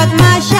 dapat masya